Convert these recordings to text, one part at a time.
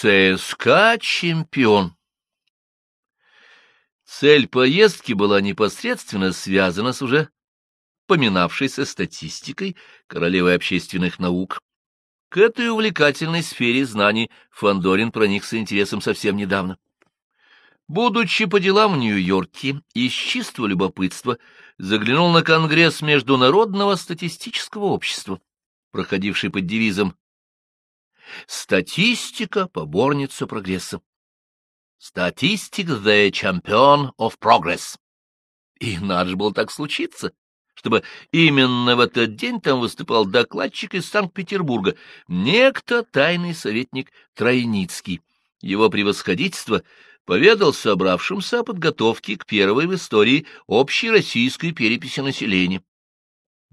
ЦСКА чемпион. Цель поездки была непосредственно связана с уже поминавшейся статистикой королевы общественных наук. К этой увлекательной сфере знаний Фандорин проникся интересом совсем недавно. Будучи по делам в Нью-Йорке, из чистого любопытства заглянул на Конгресс Международного статистического общества, проходивший под девизом «Статистика — поборница прогресса». «Статистик — the champion of progress». И надо же было так случиться, чтобы именно в этот день там выступал докладчик из Санкт-Петербурга, некто тайный советник Тройницкий. Его превосходительство поведал собравшимся о подготовке к первой в истории общей российской переписи населения.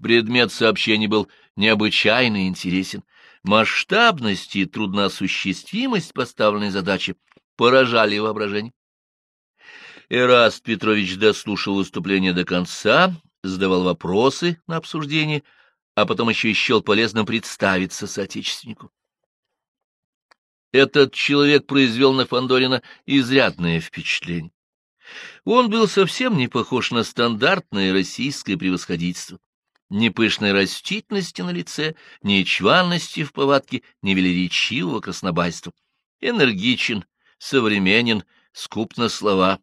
Предмет сообщений был необычайно интересен. Масштабность и трудноосуществимость поставленной задачи поражали воображение. Эраст Петрович дослушал выступление до конца задавал вопросы на обсуждение, а потом еще счел полезным представиться соотечественнику. Этот человек произвел на Фандорина изрядное впечатление. Он был совсем не похож на стандартное российское превосходительство. Ни пышной растительности на лице, ни чванности в повадке, ни велеречивого краснобайства. Энергичен, современен, скуп на слова.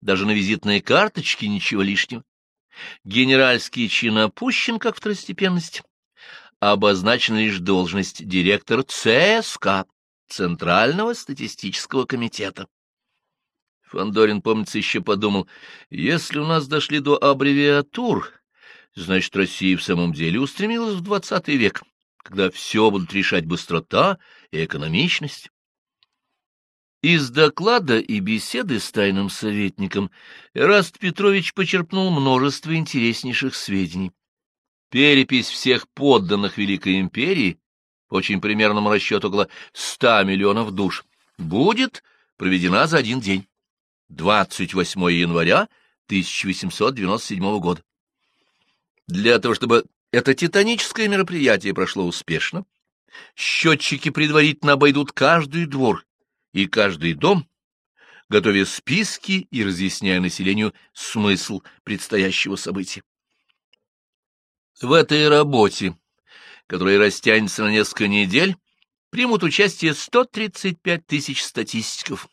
Даже на визитной карточке ничего лишнего. Генеральский чин опущен как второстепенность. Обозначена лишь должность директор ЦСК, Центрального статистического комитета. Фандорин, помнится, еще подумал, если у нас дошли до аббревиатур, значит, Россия в самом деле устремилась в двадцатый век, когда все будут решать быстрота и экономичность. Из доклада и беседы с тайным советником Эраст Петрович почерпнул множество интереснейших сведений. Перепись всех подданных Великой империи, очень примерному расчету около ста миллионов душ, будет проведена за один день, 28 января 1897 года. Для того, чтобы это титаническое мероприятие прошло успешно, счетчики предварительно обойдут каждый двор и каждый дом, готовя списки и разъясняя населению смысл предстоящего события. В этой работе, которая растянется на несколько недель, примут участие 135 тысяч статистиков,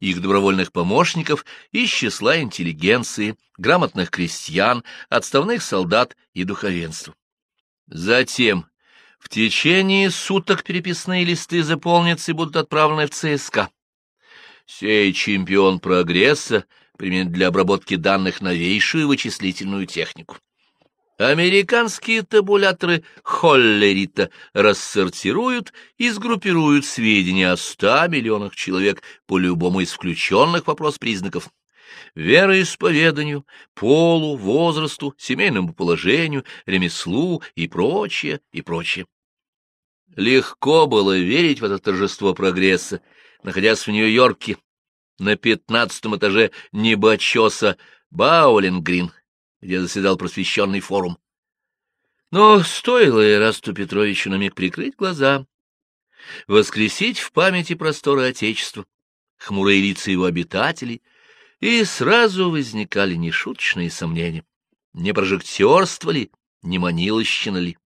их добровольных помощников из числа интеллигенции, грамотных крестьян, отставных солдат и духовенства. Затем в течение суток переписные листы заполнятся и будут отправлены в ЦСКА. Сей чемпион прогресса применит для обработки данных новейшую вычислительную технику. Американские табуляторы Холлерита рассортируют и сгруппируют сведения о ста миллионах человек по любому из включенных вопрос признаков вероисповеданию, полу, возрасту, семейному положению, ремеслу и прочее, и прочее. Легко было верить в это торжество прогресса, находясь в Нью-Йорке, на пятнадцатом этаже небочеса Баулингрин, где заседал просвещенный форум. Но стоило Ирасту Петровичу на миг прикрыть глаза, воскресить в памяти просторы Отечества, хмурые лица его обитателей — и сразу возникали нешуточные сомнения. Не прожектерство ли, не манилощина ли?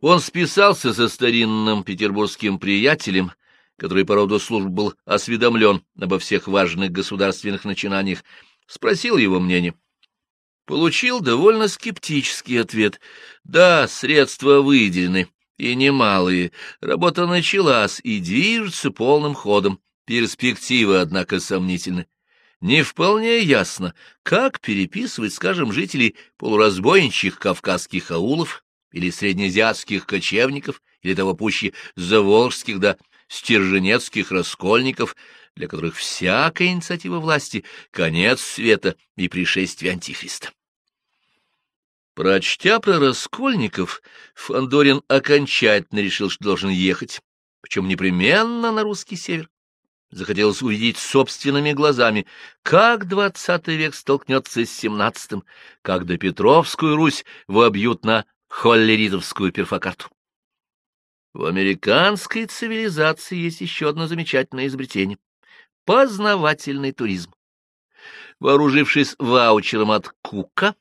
Он списался со старинным петербургским приятелем, который по роду служб был осведомлен обо всех важных государственных начинаниях, спросил его мнение. Получил довольно скептический ответ. Да, средства выделены, и немалые. Работа началась и движется полным ходом. Перспективы, однако, сомнительны. Не вполне ясно, как переписывать, скажем, жителей полуразбойничьих кавказских аулов или среднеазиатских кочевников, или того пуще заволжских да стерженецких раскольников, для которых всякая инициатива власти — конец света и пришествие Антихриста. Прочтя про раскольников, Фандорин окончательно решил, что должен ехать, причем непременно на русский север. Захотелось увидеть собственными глазами, как двадцатый век столкнется с семнадцатым, как до Петровскую Русь вобьют на холлеритовскую перфокарту. В американской цивилизации есть еще одно замечательное изобретение — познавательный туризм. Вооружившись ваучером от Кука,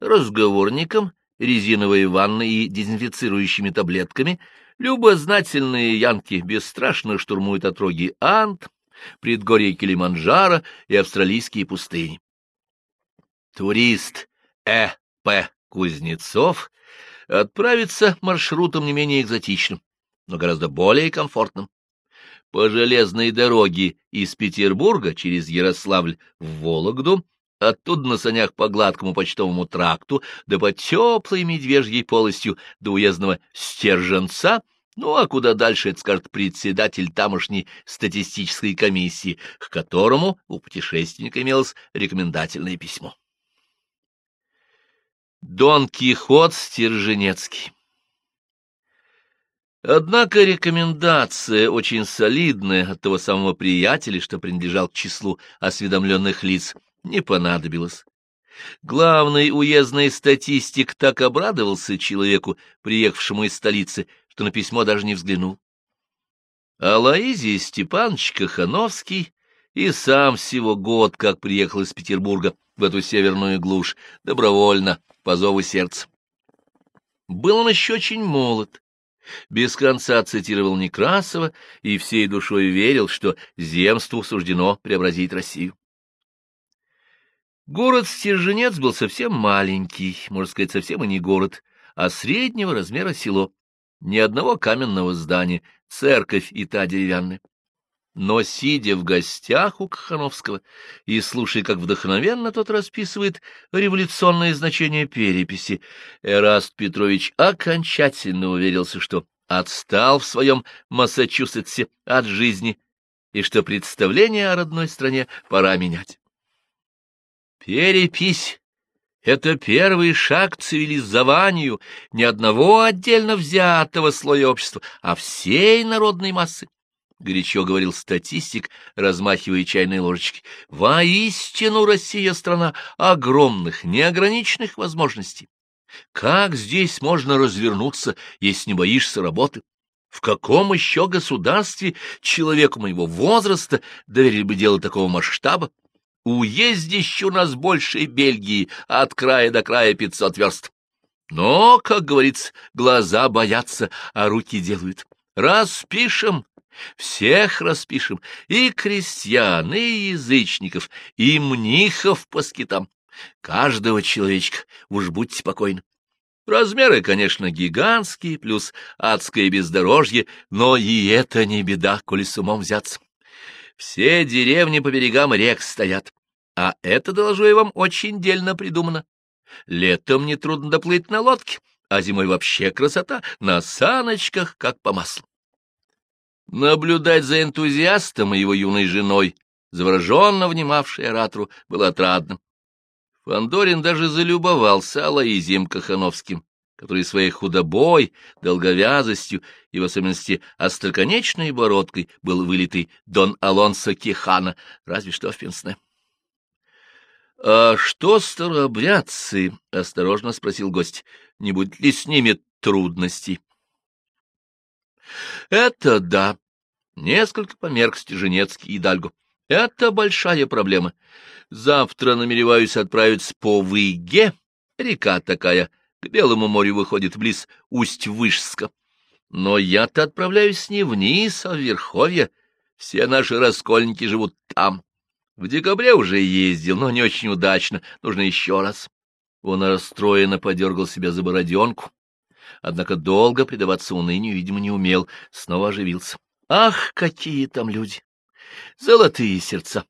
разговорником, резиновой ванной и дезинфицирующими таблетками, любознательные янки бесстрашно штурмуют отроги Анд, предгорье Килиманджаро и австралийские пустыни. Турист Э. П. Кузнецов отправится маршрутом не менее экзотичным, но гораздо более комфортным. По железной дороге из Петербурга через Ярославль в Вологду, оттуда на санях по гладкому почтовому тракту, да по теплой медвежьей полостью до уездного Стерженца, ну а куда дальше, это скажет председатель тамошней статистической комиссии, к которому у путешественника имелось рекомендательное письмо. Дон Кихот Стерженецкий Однако рекомендация, очень солидная от того самого приятеля, что принадлежал к числу осведомленных лиц, не понадобилась. Главный уездный статистик так обрадовался человеку, приехавшему из столицы, что на письмо даже не взглянул. Алаизий Степанович Кахановский и сам всего год, как приехал из Петербурга в эту северную глушь, добровольно, по зову сердца. Был он еще очень молод, без конца цитировал Некрасова и всей душой верил, что земству суждено преобразить Россию. Город Стерженец был совсем маленький, можно сказать, совсем и не город, а среднего размера село. Ни одного каменного здания, церковь и та деревянная. Но, сидя в гостях у Кахановского и слушая, как вдохновенно тот расписывает революционное значение переписи, Эраст Петрович окончательно уверился, что отстал в своем Массачусетсе от жизни и что представление о родной стране пора менять. Перепись — это первый шаг к цивилизованию не одного отдельно взятого слоя общества, а всей народной массы. — горячо говорил статистик, размахивая чайной ложечкой. — Воистину Россия — страна огромных, неограниченных возможностей. Как здесь можно развернуться, если не боишься работы? В каком еще государстве человеку моего возраста доверили бы дело такого масштаба? Уездище у нас больше Бельгии, от края до края пятьсот верст. Но, как говорится, глаза боятся, а руки делают. Распишем, всех распишем, и крестьян, и язычников, и мнихов по скитам. Каждого человечка, уж будьте покойны. Размеры, конечно, гигантские, плюс адское бездорожье, но и это не беда, коли с умом взяться. Все деревни по берегам рек стоят, а это, доложу я вам, очень дельно придумано. Летом нетрудно доплыть на лодке, а зимой вообще красота, на саночках, как по маслу. Наблюдать за энтузиастом и его юной женой, завороженно внимавшей оратору, было отрадно. Фандорин даже залюбовался Алаизием Кахановским, который своей худобой, долговязостью и, в особенности, остроконечной бородкой был вылитый Дон Алонсо Кихана, разве что в пенсне. — А что старообрядцы? — осторожно спросил гость. — Не будет ли с ними трудностей? — Это да. Несколько померк Стеженецкий и Дальго. Это большая проблема. Завтра намереваюсь отправиться по Выге, река такая, к Белому морю выходит близ Усть-Вышска. Но я-то отправляюсь не вниз, а в Верховье. Все наши раскольники живут там. В декабре уже ездил, но не очень удачно. Нужно еще раз. Он расстроенно подергал себя за бороденку. Однако долго предаваться унынию, видимо, не умел. Снова оживился. Ах, какие там люди! Золотые сердца!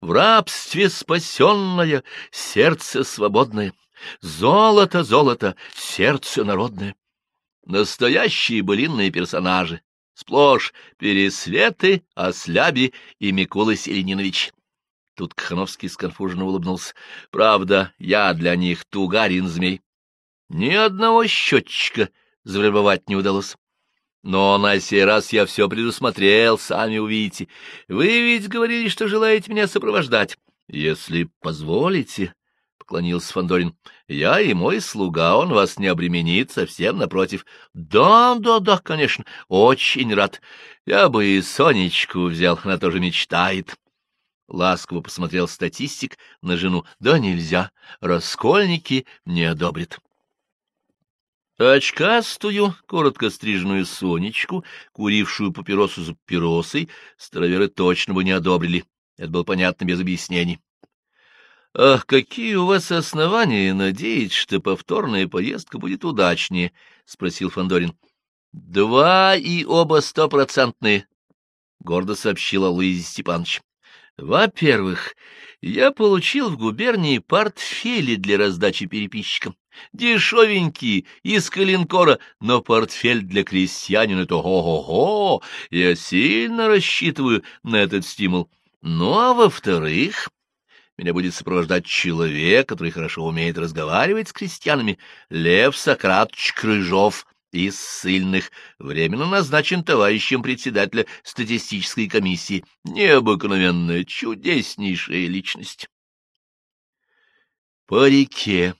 В рабстве спасенное, сердце свободное, золото, золото, сердце народное. Настоящие былинные персонажи, сплошь Пересветы, Осляби и Микола Селенинович. Тут Кахановский сконфуженно улыбнулся. Правда, я для них тугарин змей. Ни одного счетчика завербовать не удалось. Но на сей раз я все предусмотрел, сами увидите. Вы ведь говорили, что желаете меня сопровождать. Если позволите, поклонился Фандорин. Я и мой слуга, он вас не обременит, совсем напротив. Да, да, да, конечно, очень рад. Я бы и Сонечку взял, она тоже мечтает. Ласково посмотрел статистик на жену. Да нельзя, раскольники не одобрят. Очкастую, коротко стриженную Сонечку, курившую папиросу за папиросой, староверы точно бы не одобрили. Это было понятно без объяснений. — Ах, какие у вас основания надеяться, что повторная поездка будет удачнее? — спросил Фандорин. Два и оба стопроцентные, — гордо сообщила Луиза Степанович. — Во-первых, я получил в губернии портфели для раздачи переписчикам. Дешевенькие, из калинкора, но портфель для крестьянина — это го-го-го! Я сильно рассчитываю на этот стимул. Ну, а во-вторых, меня будет сопровождать человек, который хорошо умеет разговаривать с крестьянами, Лев Сократович Крыжов из ссыльных, временно назначен товарищем председателя статистической комиссии. Необыкновенная, чудеснейшая личность. По реке.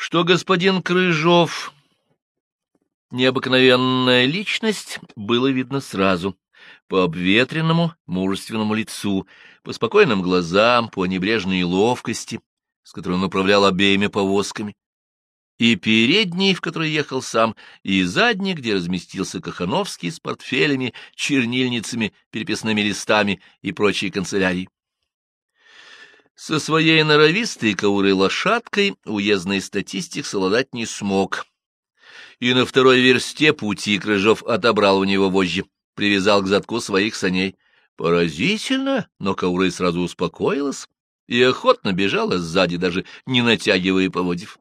Что господин Крыжов необыкновенная личность, было видно сразу по обветренному, мужественному лицу, по спокойным глазам, по небрежной ловкости, с которой он управлял обеими повозками, и передний, в которой ехал сам, и задний, где разместился Кахановский с портфелями, чернильницами, переписными листами и прочей канцелярией. Со своей норовистой каурой лошадкой уездный статистик совладать не смог. И на второй версте пути Крыжов отобрал у него вожжи привязал к задку своих саней. Поразительно, но Кауры сразу успокоилась и охотно бежала сзади, даже не натягивая поводив.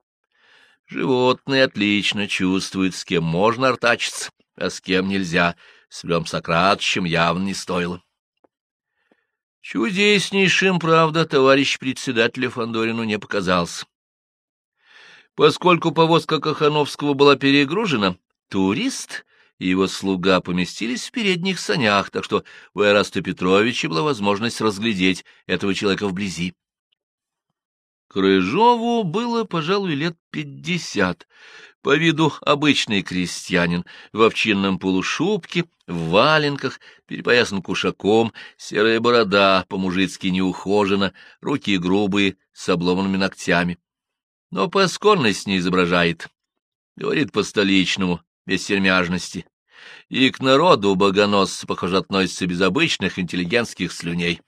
Животные отлично чувствуют, с кем можно артачиться, а с кем нельзя. С Лем Сократовичем явно не стоило. Чудеснейшим, правда, товарищ председателя Фандорину не показался. Поскольку повозка Кахановского была перегружена, турист и его слуга поместились в передних санях, так что у Эраста Петровича была возможность разглядеть этого человека вблизи. Крыжову было, пожалуй, лет пятьдесят. По виду обычный крестьянин, в овчинном полушубке, в валенках, перепоясан кушаком, серая борода по-мужицки неухожена, руки грубые, с обломанными ногтями. Но поскорность не изображает. Говорит по-столичному, без сермяжности, и к народу богоносцы, похоже, относятся без обычных интеллигентских слюней.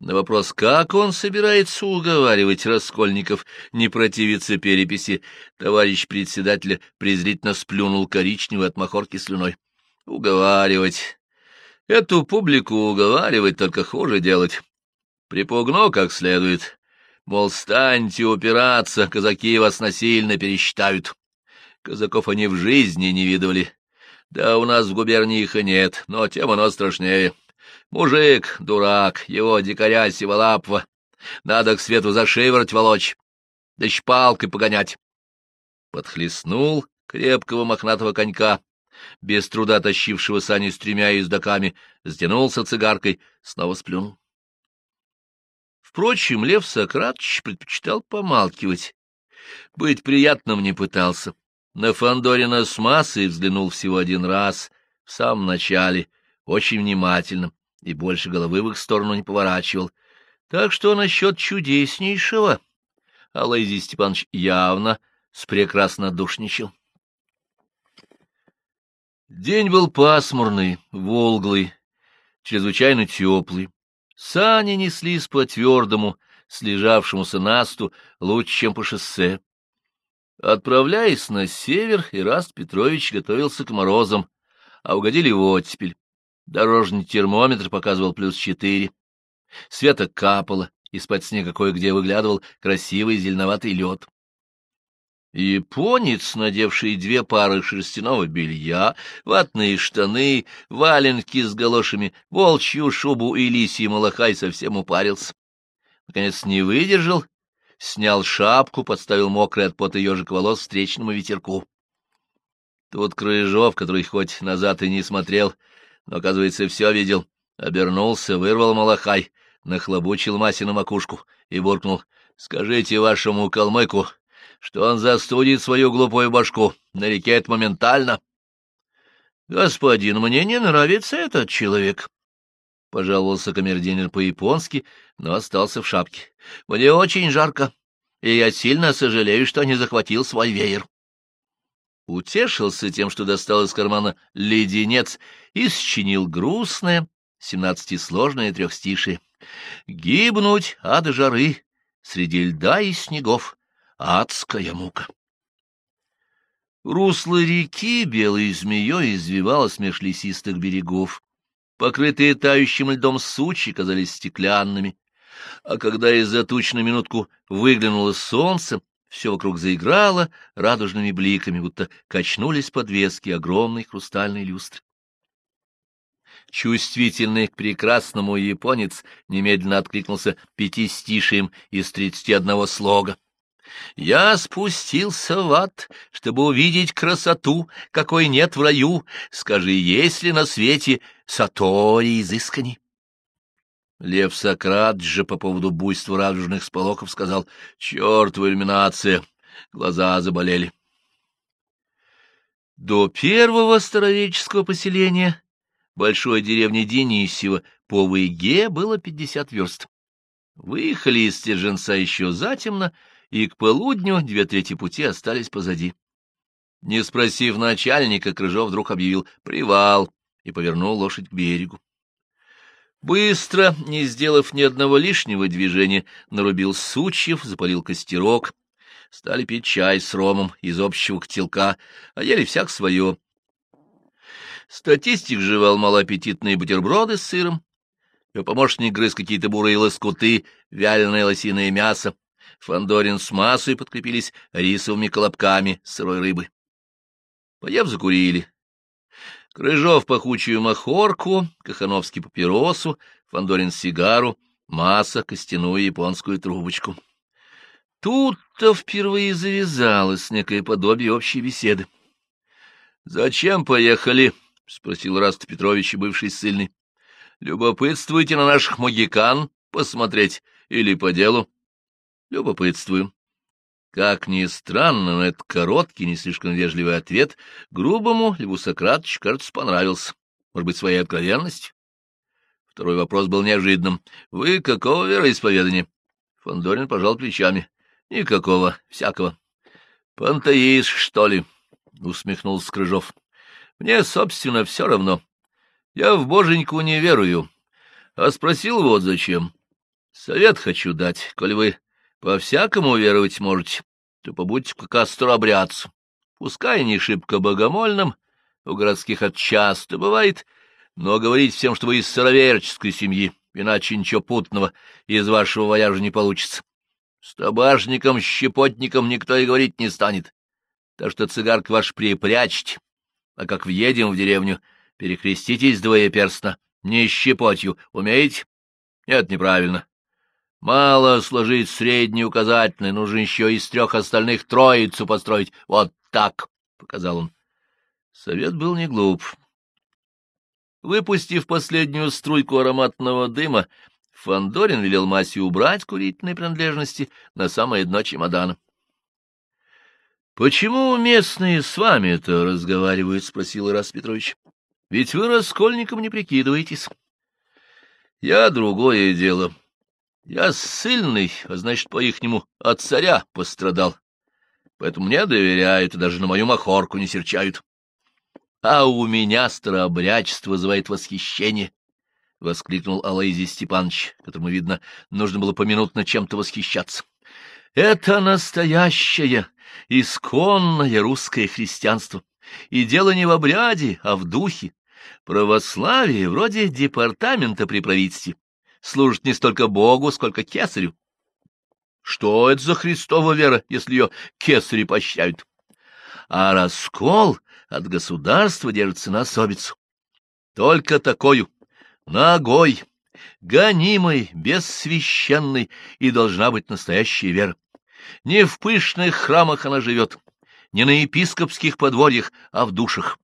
На вопрос, как он собирается уговаривать раскольников не противиться переписи, товарищ председателя презрительно сплюнул коричневой от махорки слюной. Уговаривать. Эту публику уговаривать только хуже делать. Припугну как следует. Мол, станьте упираться, казаки вас насильно пересчитают. Казаков они в жизни не видывали. Да у нас в губернии их и нет, но тем оно страшнее. Мужик, дурак, его дикаря сиволапва. Надо к свету за волочь, да еще палкой погонять. Подхлестнул крепкого мохнатого конька, без труда тащившего сани с тремя ездаками, сдянулся цигаркой, снова сплюнул. Впрочем, Лев Сократович предпочитал помалкивать. Быть приятным не пытался. На Фандорина с массой взглянул всего один раз, в самом начале, очень внимательно, и больше головы в их сторону не поворачивал. Так что насчет чудеснейшего Алайзий Степанович явно спрекрасно душничал. День был пасмурный, волглый, чрезвычайно теплый. Сани неслись по твердому, слежавшемуся насту лучше, чем по шоссе. Отправляясь на север, Ираст Петрович готовился к морозам, а угодили в оттепель. Дорожный термометр показывал плюс четыре. Света капало, из-под снега кое-где выглядывал красивый зеленоватый лед. Японец, надевший две пары шерстяного белья, ватные штаны, валенки с галошами, волчью шубу и лисий малахай совсем упарился. Наконец не выдержал снял шапку, подставил мокрый от пота ежик волос встречному ветерку. Тут Крыжов, который хоть назад и не смотрел, но, оказывается, все видел, обернулся, вырвал малахай, нахлобучил Масе на макушку и буркнул. — Скажите вашему калмыку, что он застудит свою глупую башку, на реке это моментально. — Господин, мне не нравится этот человек, — пожаловался камердинер по-японски, но остался в шапке. — Мне очень жарко, и я сильно сожалею, что не захватил свой веер. Утешился тем, что достал из кармана леденец и счинил грустное, семнадцатисложное трехстишие. «Гибнуть от жары среди льда и снегов — адская мука». Русло реки белой змеей извивалось меж лесистых берегов. Покрытые тающим льдом сучи казались стеклянными, а когда из-за туч на минутку выглянуло солнце, все вокруг заиграло радужными бликами, будто качнулись подвески огромной хрустальной люстры. Чувствительный к прекрасному японец немедленно откликнулся пятистишием из тридцати одного слога. Я спустился в ад, чтобы увидеть красоту, какой нет в раю. Скажи, есть ли на свете сатори изысканий? Лев Сократ же по поводу буйства радужных сполоков сказал, «Чертова иллюминация!» Глаза заболели. До первого старовеческого поселения большой деревни Денисева по Выге было пятьдесят верст. Выехали из Стерженца еще затемно, и к полудню две трети пути остались позади. Не спросив начальника, Крыжов вдруг объявил «привал» и повернул лошадь к берегу. Быстро, не сделав ни одного лишнего движения, нарубил сучьев, запалил костерок. Стали пить чай с ромом из общего котелка, а ели всяк свое. Статистик жевал малоаппетитные бутерброды с сыром. Его помощник грыз какие-то бурые лоскуты, вяленое лосиное мясо. Фандорин с массой подкрепились рисовыми колобками сырой рыбы. Поев, закурили. Крыжов пахучую махорку, Кахановский папиросу, Фандорин сигару, Масса костяную японскую трубочку. Тут-то впервые завязалось некое подобие общей беседы. — Зачем поехали? — спросил Раст Петрович, бывший ссыльный. — Любопытствуете на наших магикан посмотреть или по делу? — Любопытствую. Как ни странно, но этот короткий, не слишком вежливый ответ грубому Льву Сократовичу, кажется, понравился. Может быть, своей откровенностью? Второй вопрос был неожиданным. — Вы какого вероисповедания? Фандорин пожал плечами. — Никакого, всякого. — Пантеист, что ли? — усмехнулся Крыжов. — Мне, собственно, все равно. Я в боженьку не верую. А спросил вот зачем. Совет хочу дать, коль вы по-всякому веровать можете то побудьте как острообрядцу. Пускай не шибко богомольным, у городских это бывает, но говорить всем, что вы из сыроверческой семьи, иначе ничего путного из вашего вояжа не получится. С табашником, щепотником никто и говорить не станет. Так что цигарк ваш припрячьте, а как въедем в деревню, перекреститесь двоеперстно, не щепотью, умеете? Нет, неправильно. Мало сложить средний указательный, нужно еще из трех остальных троицу построить. Вот так, — показал он. Совет был не глуп. Выпустив последнюю струйку ароматного дыма, Фандорин велел Масе убрать курительные принадлежности на самое дно чемодана. — Почему местные с вами это разговаривают? — спросил Ирас Петрович. — Ведь вы раскольником не прикидываетесь. — Я другое дело, я ссыльный, а значит, по-ихнему от царя пострадал. Поэтому мне доверяют и даже на мою махорку не серчают. А у меня старообрядчество вызывает восхищение, — воскликнул Алайзий Степанович, которому, видно, нужно было поминутно чем-то восхищаться. Это настоящее, исконное русское христианство. И дело не в обряде, а в духе. Православие вроде департамента при правительстве служит не столько Богу, сколько кесарю. Что это за Христова вера, если ее кесари поощряют? А раскол от государства держится на особицу. Только такую, ногой, гонимой, бессвященной, и должна быть настоящая вера. Не в пышных храмах она живет, не на епископских подворьях, а в душах.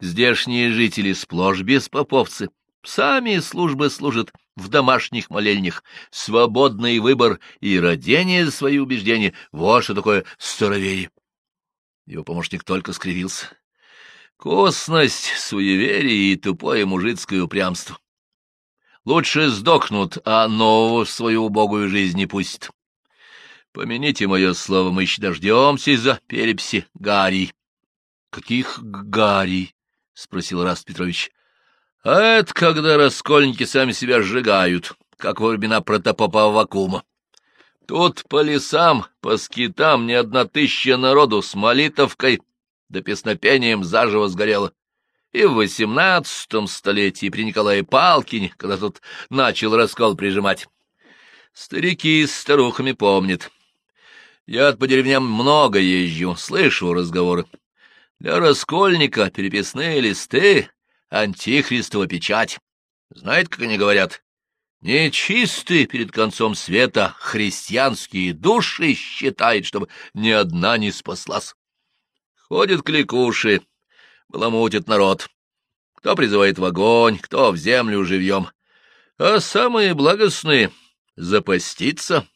Здешние жители сплошь беспоповцы, Сами службы служат в домашних молельнях. Свободный выбор и родение за свои убеждения — вот что такое староверие. Его помощник только скривился. Косность, суеверие и тупое мужицкое упрямство. Лучше сдохнут, а нового в свою убогую жизнь не пустят. Помяните мое слово, мы еще дождемся из-за переписи Гарри. — Каких Гарри? — спросил Раст Петрович. — А это когда раскольники сами себя сжигают, как во времена протопопа Вакума. Тут по лесам, по скитам ни одна тысяча народу с молитовкой да песнопением заживо сгорела. И в восемнадцатом столетии при Николае Палкине, когда тут начал раскол прижимать. Старики с старухами помнят. Я по деревням много езжу, слышу разговоры. Для раскольника переписные листы — антихристова печать. Знаете, как они говорят? Нечистые перед концом света христианские души считают, чтобы ни одна не спаслась. Ходят кликуши, баламутят народ. Кто призывает в огонь, кто в землю живьем. А самые благостные — запаститься,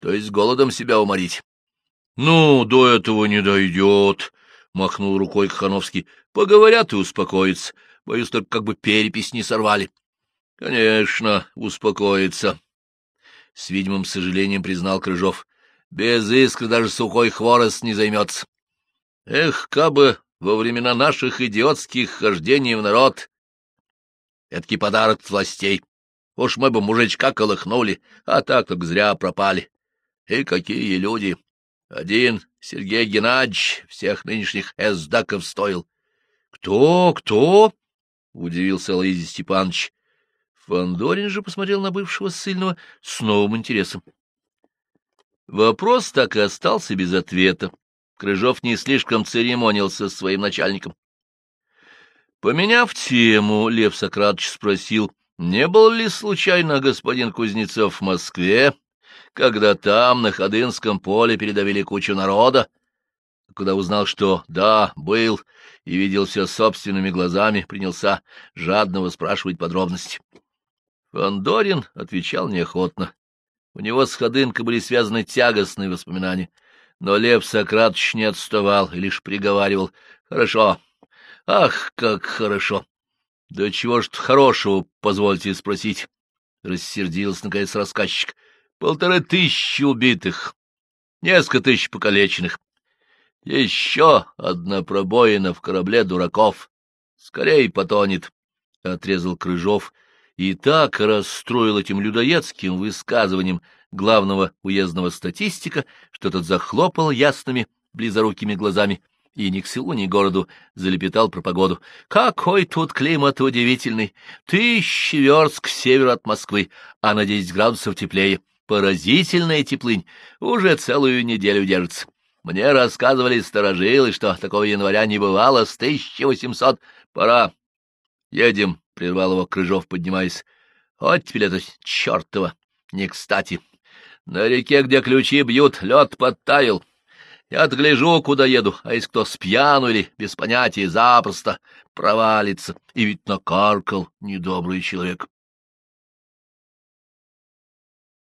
то есть голодом себя уморить. — Ну, до этого не дойдет, — махнул рукой Кахановский. — Поговорят и успокоятся. Боюсь, только как бы перепись не сорвали. — Конечно, успокоится. С видимым сожалением признал Крыжов. Без искры даже сухой хворост не займется. Эх, кабы во времена наших идиотских хождений в народ. Эдакий подарок властей. Уж мы бы мужичка колыхнули, а так как зря пропали. И какие люди! Один Сергей Геннадьевич всех нынешних эсдаков стоил. — Кто, кто? — удивился Лаизий Степанович. Фандорин же посмотрел на бывшего ссыльного с новым интересом. Вопрос так и остался без ответа. Крыжов не слишком церемонился с своим начальником. Поменяв тему, Лев Сократович спросил, не был ли случайно господин Кузнецов в Москве, когда там, на Ходынском поле, передавили кучу народа? Когда узнал, что да, был, и видел все собственными глазами, принялся жадно спрашивать подробности. Фандорин отвечал неохотно. У него с Ходынкой были связаны тягостные воспоминания. Но Лев Сократович не отставал и лишь приговаривал. — Хорошо. Ах, как хорошо. — Да чего ж хорошего, позвольте спросить? — рассердился, наконец, рассказчик. — Полторы тысячи убитых, несколько тысяч покалеченных. Еще одна пробоина в корабле дураков. Скорей потонет, — отрезал Крыжов, — и так расстроил этим людоедским высказыванием главного уездного статистика, что тот захлопал ясными близорукими глазами и ни к селу, ни к городу залепетал про погоду. «Какой тут климат удивительный! Тысячи верст к северу от Москвы, а на десять градусов теплее. Поразительная теплынь, уже целую неделю держится. Мне рассказывали старожилы, что такого января не бывало с 1800. Пора. Едем — прервал его Крыжов, поднимаясь. — Вот теперь это чертово! Не кстати. На реке, где ключи бьют, лед подтаял. Я отгляжу, куда еду, а если кто спьяну или без понятия запросто провалится, и ведь накаркал недобрый человек.